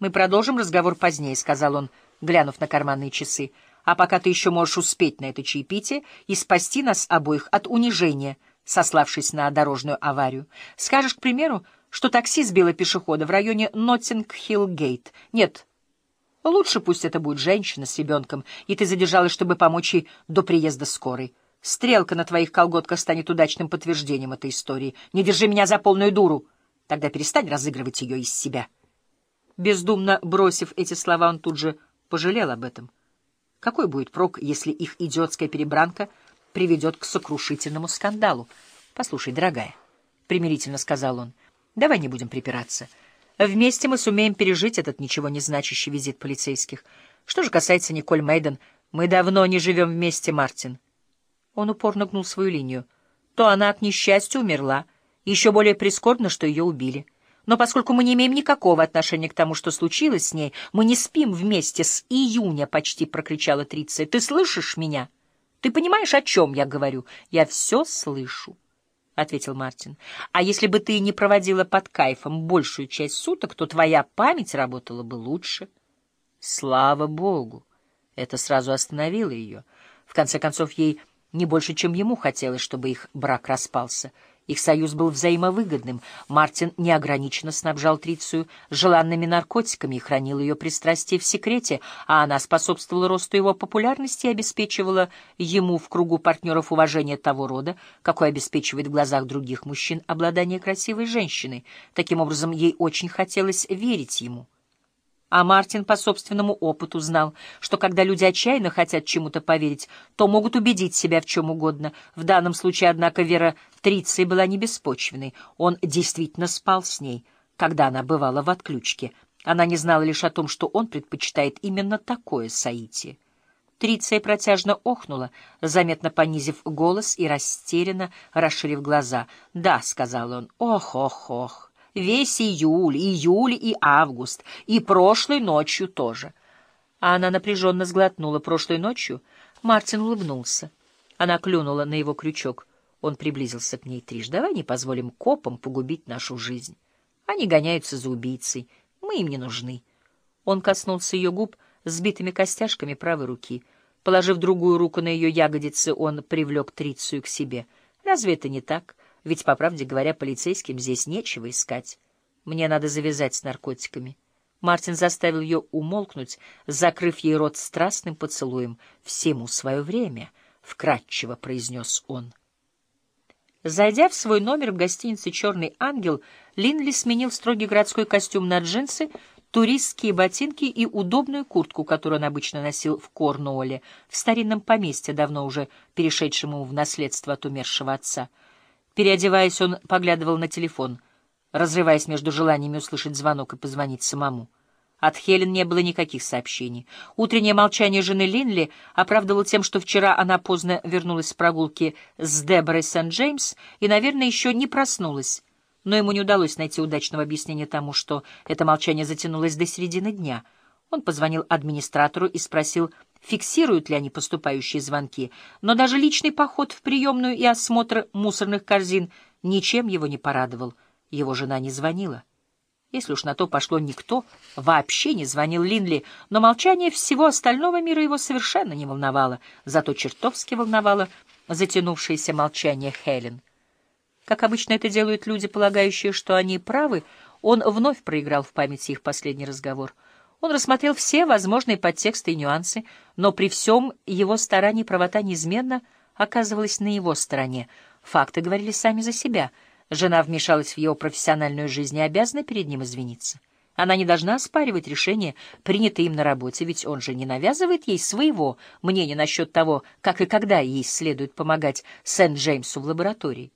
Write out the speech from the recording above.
«Мы продолжим разговор позднее», — сказал он, глянув на карманные часы. «А пока ты еще можешь успеть на это чаепитие и спасти нас обоих от унижения, сославшись на дорожную аварию. Скажешь, к примеру, что такси сбило пешехода в районе Ноттинг-Хилл-Гейт. Нет, лучше пусть это будет женщина с ребенком, и ты задержалась, чтобы помочь ей до приезда скорой. Стрелка на твоих колготках станет удачным подтверждением этой истории. Не держи меня за полную дуру. Тогда перестань разыгрывать ее из себя». Бездумно бросив эти слова, он тут же пожалел об этом. Какой будет прок, если их идиотская перебранка приведет к сокрушительному скандалу? Послушай, дорогая, — примирительно сказал он, — давай не будем припираться. Вместе мы сумеем пережить этот ничего не значащий визит полицейских. Что же касается Николь Мейден, мы давно не живем вместе, Мартин. Он упорно гнул свою линию. То она, к несчастью, умерла. Еще более прискорбно, что ее убили. Но поскольку мы не имеем никакого отношения к тому, что случилось с ней, мы не спим вместе с июня, — почти прокричала Триция. Ты слышишь меня? Ты понимаешь, о чем я говорю? Я все слышу, — ответил Мартин. А если бы ты не проводила под кайфом большую часть суток, то твоя память работала бы лучше. Слава богу! Это сразу остановило ее. В конце концов, ей не больше, чем ему хотелось, чтобы их брак распался — их союз был взаимовыгодным. Мартин неограниченно снабжал Трицию желанными наркотиками и хранил ее пристрастие в секрете, а она способствовала росту его популярности и обеспечивала ему в кругу партнеров уважение того рода, какой обеспечивает в глазах других мужчин обладание красивой женщиной. Таким образом, ей очень хотелось верить ему. А Мартин по собственному опыту знал, что когда люди отчаянно хотят чему-то поверить, то могут убедить себя в чем угодно. В данном случае, однако, вера Триции была не беспочвенной. Он действительно спал с ней, когда она бывала в отключке. Она не знала лишь о том, что он предпочитает именно такое соитие. Триция протяжно охнула, заметно понизив голос и растерянно расширив глаза. «Да», — сказал он, — «ох-ох-ох». Весь июль, июль и август, и прошлой ночью тоже. А она напряженно сглотнула прошлой ночью. Мартин улыбнулся. Она клюнула на его крючок. Он приблизился к ней трижды. «Давай не позволим копам погубить нашу жизнь. Они гоняются за убийцей. Мы им не нужны». Он коснулся ее губ сбитыми костяшками правой руки. Положив другую руку на ее ягодицы, он привлек Трицию к себе. «Разве это не так?» Ведь, по правде говоря, полицейским здесь нечего искать. Мне надо завязать с наркотиками. Мартин заставил ее умолкнуть, закрыв ей рот страстным поцелуем. «Всему свое время», — вкратчиво произнес он. Зайдя в свой номер в гостинице «Черный ангел», Линли сменил строгий городской костюм на джинсы, туристские ботинки и удобную куртку, которую он обычно носил в Корнуолле, в старинном поместье, давно уже перешедшему в наследство от умершего отца — Переодеваясь, он поглядывал на телефон, разрываясь между желаниями услышать звонок и позвонить самому. От Хелен не было никаких сообщений. Утреннее молчание жены Линли оправдывал тем, что вчера она поздно вернулась с прогулки с Деборой Сент-Джеймс и, наверное, еще не проснулась. Но ему не удалось найти удачного объяснения тому, что это молчание затянулось до середины дня. Он позвонил администратору и спросил, фиксируют ли они поступающие звонки, но даже личный поход в приемную и осмотр мусорных корзин ничем его не порадовал. Его жена не звонила. Если уж на то пошло, никто вообще не звонил Линли, но молчание всего остального мира его совершенно не волновало, зато чертовски волновало затянувшееся молчание Хелен. Как обычно это делают люди, полагающие, что они правы, он вновь проиграл в памяти их последний разговор — он рассмотрел все возможные подтексты и нюансы, но при всем его старании правота неизменно оказывалась на его стороне. Факты говорили сами за себя. Жена вмешалась в его профессиональную жизнь и обязана перед ним извиниться. Она не должна оспаривать решение, принятое им на работе, ведь он же не навязывает ей своего мнения насчет того, как и когда ей следует помогать Сент-Джеймсу в лаборатории.